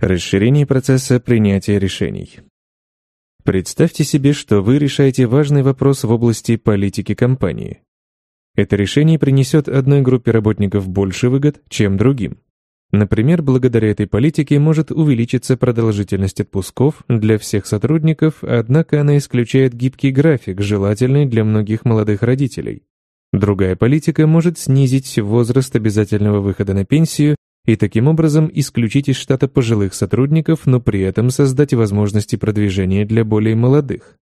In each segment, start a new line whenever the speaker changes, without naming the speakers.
Расширение процесса принятия решений. Представьте себе, что вы решаете важный вопрос в области политики компании. Это решение принесет одной группе работников больше выгод, чем другим. Например, благодаря этой политике может увеличиться продолжительность отпусков для всех сотрудников, однако она исключает гибкий график, желательный для многих молодых родителей. Другая политика может снизить возраст обязательного выхода на пенсию и таким образом исключить из штата пожилых сотрудников, но при этом создать возможности продвижения для более молодых.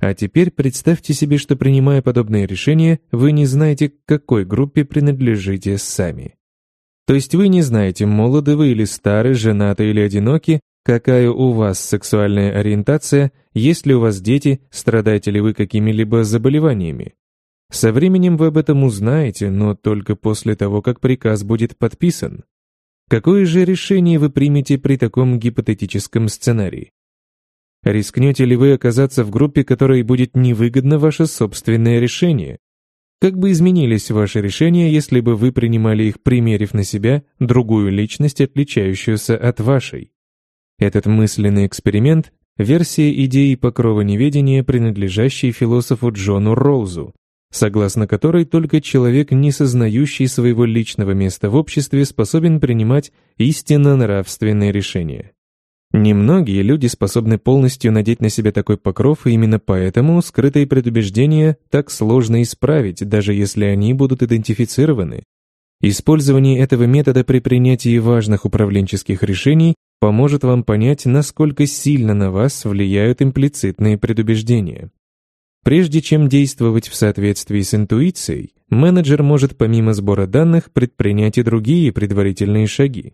А теперь представьте себе, что принимая подобные решения, вы не знаете, к какой группе принадлежите сами. То есть вы не знаете, молоды вы или стары, женаты или одиноки, какая у вас сексуальная ориентация, есть ли у вас дети, страдаете ли вы какими-либо заболеваниями. Со временем вы об этом узнаете, но только после того, как приказ будет подписан. Какое же решение вы примете при таком гипотетическом сценарии? Рискнете ли вы оказаться в группе, которой будет невыгодно ваше собственное решение? Как бы изменились ваши решения, если бы вы принимали их, примерив на себя другую личность, отличающуюся от вашей? Этот мысленный эксперимент — версия идеи покрова неведения, принадлежащей философу Джону Роузу, согласно которой только человек, не сознающий своего личного места в обществе, способен принимать истинно нравственные решения. Немногие люди способны полностью надеть на себя такой покров, и именно поэтому скрытые предубеждения так сложно исправить, даже если они будут идентифицированы. Использование этого метода при принятии важных управленческих решений поможет вам понять, насколько сильно на вас влияют имплицитные предубеждения. Прежде чем действовать в соответствии с интуицией, менеджер может помимо сбора данных предпринять и другие предварительные шаги.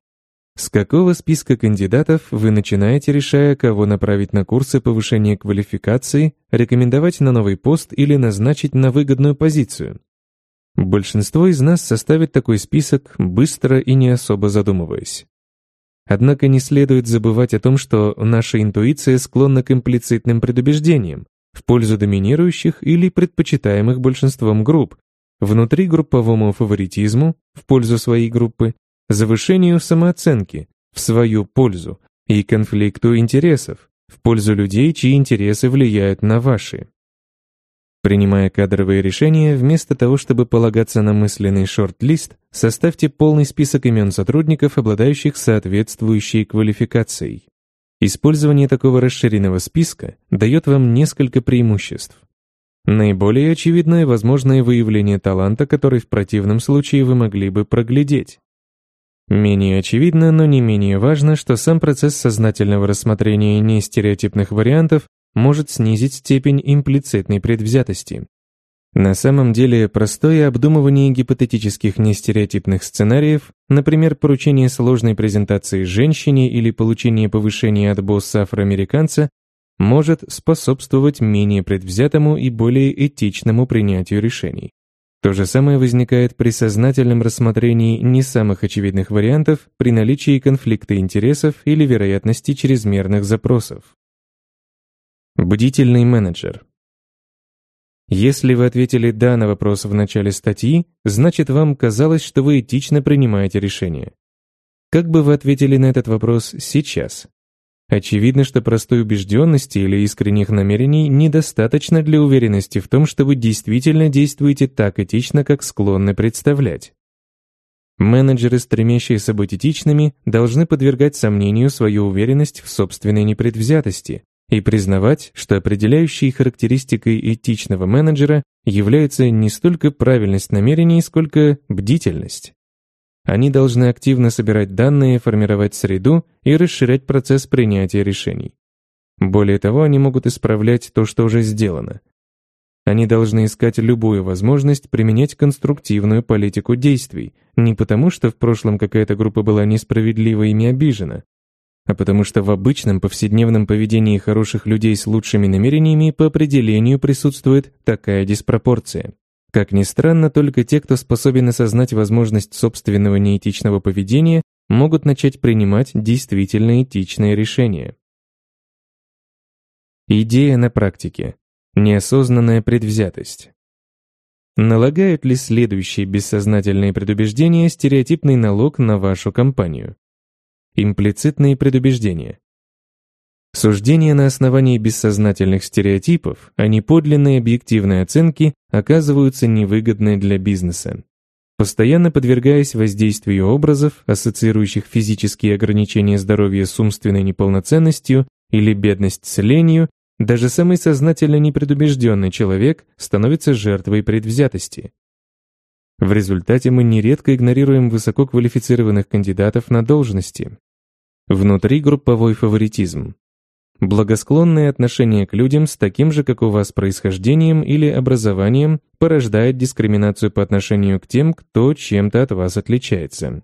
С какого списка кандидатов вы начинаете, решая, кого направить на курсы повышения квалификации, рекомендовать на новый пост или назначить на выгодную позицию? Большинство из нас составит такой список, быстро и не особо задумываясь. Однако не следует забывать о том, что наша интуиция склонна к имплицитным предубеждениям, в пользу доминирующих или предпочитаемых большинством групп, внутри групповому фаворитизму в пользу своей группы, завышению самооценки в свою пользу и конфликту интересов в пользу людей, чьи интересы влияют на ваши. Принимая кадровые решения, вместо того, чтобы полагаться на мысленный шорт-лист, составьте полный список имен сотрудников, обладающих соответствующей квалификацией. Использование такого расширенного списка дает вам несколько преимуществ. Наиболее очевидное возможное выявление таланта, который в противном случае вы могли бы проглядеть. Менее очевидно, но не менее важно, что сам процесс сознательного рассмотрения нестереотипных вариантов может снизить степень имплицитной предвзятости. На самом деле, простое обдумывание гипотетических нестереотипных сценариев, например, поручение сложной презентации женщине или получение повышения от босса афроамериканца, может способствовать менее предвзятому и более этичному принятию решений. То же самое возникает при сознательном рассмотрении не самых очевидных вариантов при наличии конфликта интересов или вероятности чрезмерных запросов. Бдительный менеджер – если вы ответили «да» на вопрос в начале статьи, значит, вам казалось, что вы этично принимаете решение. Как бы вы ответили на этот вопрос сейчас? Очевидно, что простой убежденности или искренних намерений недостаточно для уверенности в том, что вы действительно действуете так этично, как склонны представлять. Менеджеры, стремящиеся быть этичными, должны подвергать сомнению свою уверенность в собственной непредвзятости, и признавать, что определяющей характеристикой этичного менеджера является не столько правильность намерений, сколько бдительность. Они должны активно собирать данные, формировать среду и расширять процесс принятия решений. Более того, они могут исправлять то, что уже сделано. Они должны искать любую возможность применять конструктивную политику действий, не потому что в прошлом какая-то группа была несправедливо ими обижена, а потому что в обычном повседневном поведении хороших людей с лучшими намерениями по определению присутствует такая диспропорция. Как ни странно, только те, кто способен осознать возможность собственного неэтичного поведения, могут начать принимать действительно этичные решения. Идея на практике. Неосознанная предвзятость. Налагают ли следующие бессознательные предубеждения стереотипный налог на вашу компанию? имплицитные предубеждения. Суждения на основании бессознательных стереотипов, а не подлинные объективные оценки, оказываются невыгодны для бизнеса. Постоянно подвергаясь воздействию образов, ассоциирующих физические ограничения здоровья с умственной неполноценностью или бедность с ленью, даже самый сознательно непредубежденный человек становится жертвой предвзятости. В результате мы нередко игнорируем высококвалифицированных кандидатов на должности, Внутри групповой фаворитизм. Благосклонное отношение к людям с таким же, как у вас, происхождением или образованием порождает дискриминацию по отношению к тем, кто чем-то от вас отличается.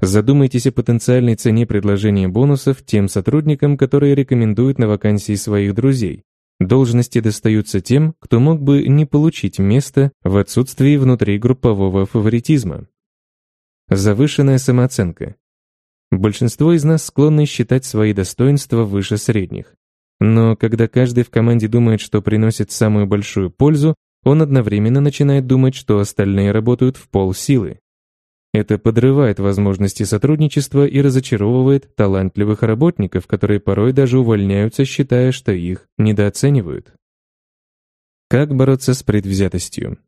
Задумайтесь о потенциальной цене предложения бонусов тем сотрудникам, которые рекомендуют на вакансии своих друзей. Должности достаются тем, кто мог бы не получить место в отсутствии внутригруппового фаворитизма. Завышенная самооценка. Большинство из нас склонны считать свои достоинства выше средних. Но когда каждый в команде думает, что приносит самую большую пользу, он одновременно начинает думать, что остальные работают в полсилы. Это подрывает возможности сотрудничества и разочаровывает талантливых работников, которые порой даже увольняются, считая, что их недооценивают. Как бороться с предвзятостью?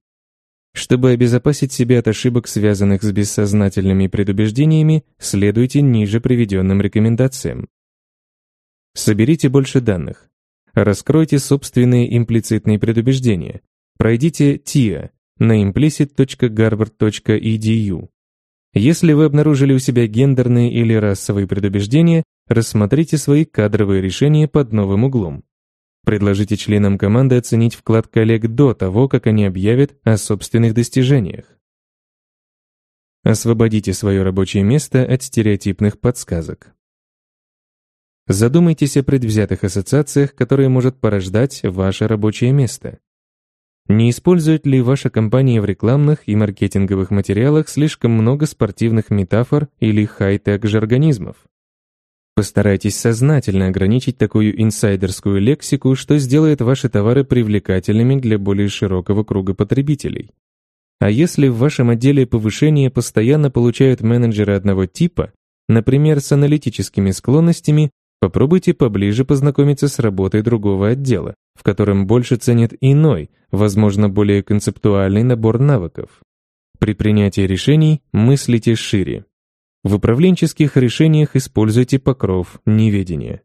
Чтобы обезопасить себя от ошибок, связанных с бессознательными предубеждениями, следуйте ниже приведенным рекомендациям. Соберите больше данных. Раскройте собственные имплицитные предубеждения. Пройдите TIA на implicit.harvard.edu. Если вы обнаружили у себя гендерные или расовые предубеждения, рассмотрите свои кадровые решения под новым углом. Предложите членам команды оценить вклад коллег до того, как они объявят о собственных достижениях. Освободите свое рабочее место от стереотипных подсказок. Задумайтесь о предвзятых ассоциациях, которые может порождать ваше рабочее место. Не использует ли ваша компания в рекламных и маркетинговых материалах слишком много спортивных метафор или хай-тек жаргонизмов? Постарайтесь сознательно ограничить такую инсайдерскую лексику, что сделает ваши товары привлекательными для более широкого круга потребителей. А если в вашем отделе повышение постоянно получают менеджеры одного типа, например, с аналитическими склонностями, попробуйте поближе познакомиться с работой другого отдела, в котором больше ценят иной, возможно, более концептуальный набор навыков. При принятии решений мыслите шире, в управленческих решениях используйте покров неведения.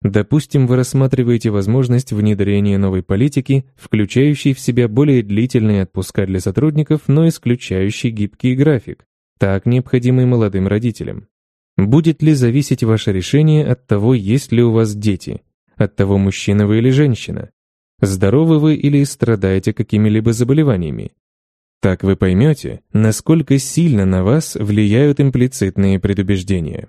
Допустим, вы рассматриваете возможность внедрения новой политики, включающей в себя более длительные отпуска для сотрудников, но исключающей гибкий график, так необходимый молодым родителям. Будет ли зависеть ваше решение от того, есть ли у вас дети, от того, мужчина вы или женщина, здоровы вы или страдаете какими-либо заболеваниями, так вы поймете, насколько сильно на вас влияют имплицитные предубеждения.